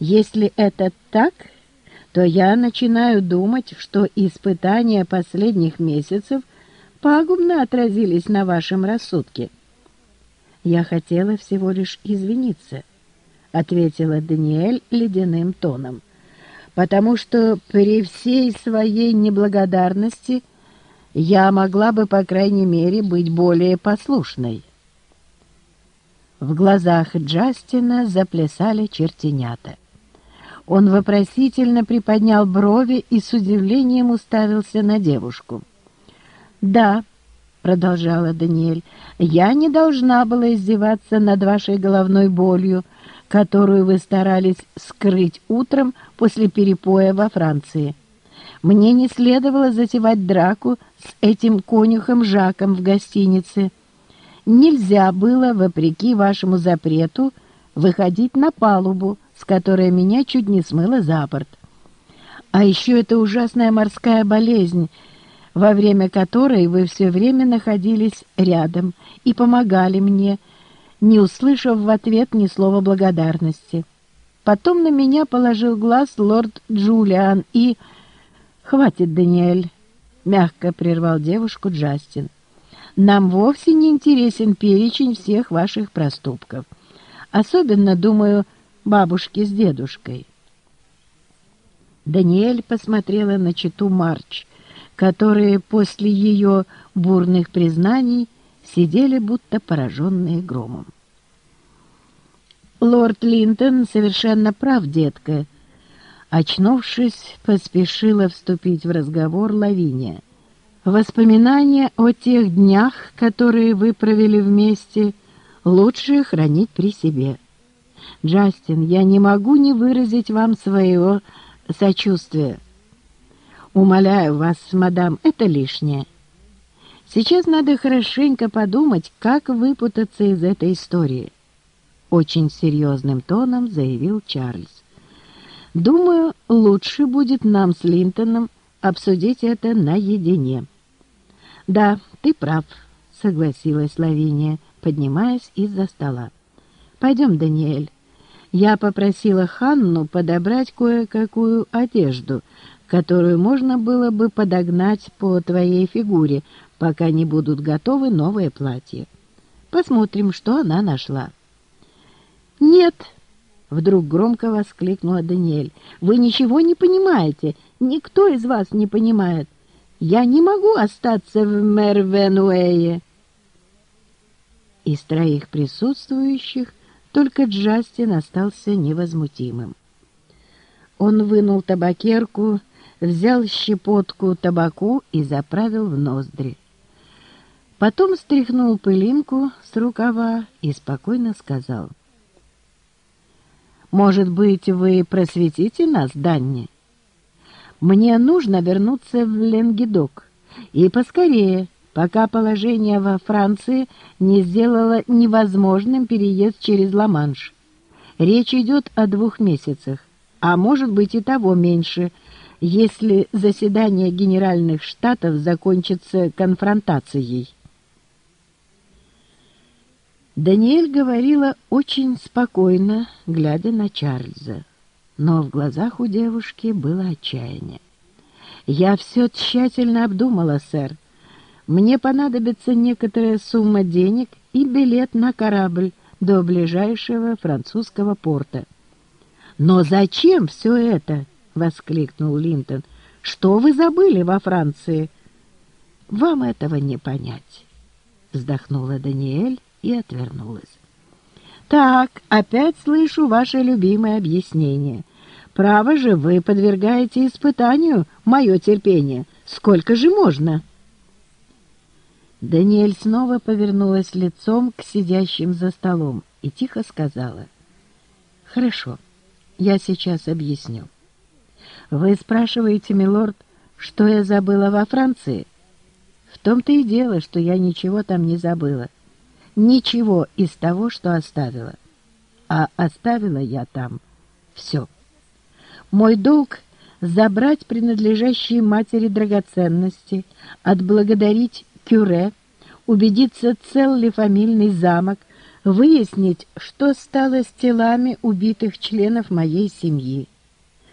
Если это так, то я начинаю думать, что испытания последних месяцев пагубно отразились на вашем рассудке. Я хотела всего лишь извиниться, — ответила Даниэль ледяным тоном, потому что при всей своей неблагодарности я могла бы, по крайней мере, быть более послушной. В глазах Джастина заплясали чертенята. Он вопросительно приподнял брови и с удивлением уставился на девушку. «Да», — продолжала Даниэль, — «я не должна была издеваться над вашей головной болью, которую вы старались скрыть утром после перепоя во Франции. Мне не следовало затевать драку с этим конюхом Жаком в гостинице. Нельзя было, вопреки вашему запрету, выходить на палубу, с которой меня чуть не смыло за борт. А еще это ужасная морская болезнь, во время которой вы все время находились рядом и помогали мне, не услышав в ответ ни слова благодарности. Потом на меня положил глаз лорд Джулиан и... «Хватит, Даниэль», — мягко прервал девушку Джастин. «Нам вовсе не интересен перечень всех ваших проступков. Особенно, думаю, — бабушке с дедушкой. Даниэль посмотрела на читу Марч, которые после ее бурных признаний сидели будто пораженные громом. «Лорд Линтон совершенно прав, детка», Очнувшись, поспешила вступить в разговор Лавиния. Воспоминания о тех днях, которые вы провели вместе, лучше хранить при себе. Джастин, я не могу не выразить вам своего сочувствия. Умоляю вас, мадам, это лишнее. Сейчас надо хорошенько подумать, как выпутаться из этой истории. Очень серьезным тоном заявил Чарльз. Думаю, лучше будет нам с Линтоном обсудить это наедине. Да, ты прав, согласилась Лавиния, поднимаясь из-за стола. Пойдем, Даниэль. Я попросила Ханну подобрать кое-какую одежду, которую можно было бы подогнать по твоей фигуре, пока не будут готовы новые платья. Посмотрим, что она нашла. «Нет!» — вдруг громко воскликнула Даниэль. «Вы ничего не понимаете. Никто из вас не понимает. Я не могу остаться в Мервенуэе». Из троих присутствующих только Джастин остался невозмутимым. Он вынул табакерку, взял щепотку табаку и заправил в ноздри. Потом стряхнул пылинку с рукава и спокойно сказал. «Может быть, вы просветите нас, Данни? Мне нужно вернуться в Ленгедок, и поскорее, пока положение во Франции не сделало невозможным переезд через Ла-Манш. Речь идет о двух месяцах, а может быть и того меньше, если заседание Генеральных Штатов закончится конфронтацией. Даниэль говорила очень спокойно, глядя на Чарльза, но в глазах у девушки было отчаяние. «Я все тщательно обдумала, сэр», мне понадобится некоторая сумма денег и билет на корабль до ближайшего французского порта. «Но зачем все это?» — воскликнул Линтон. «Что вы забыли во Франции?» «Вам этого не понять», — вздохнула Даниэль и отвернулась. «Так, опять слышу ваше любимое объяснение. Право же, вы подвергаете испытанию мое терпение. Сколько же можно?» Даниэль снова повернулась лицом к сидящим за столом и тихо сказала. «Хорошо, я сейчас объясню. Вы спрашиваете, милорд, что я забыла во Франции? В том-то и дело, что я ничего там не забыла. Ничего из того, что оставила. А оставила я там все. Мой долг — забрать принадлежащие матери драгоценности, отблагодарить Кюре, убедиться, цел ли фамильный замок, выяснить, что стало с телами убитых членов моей семьи.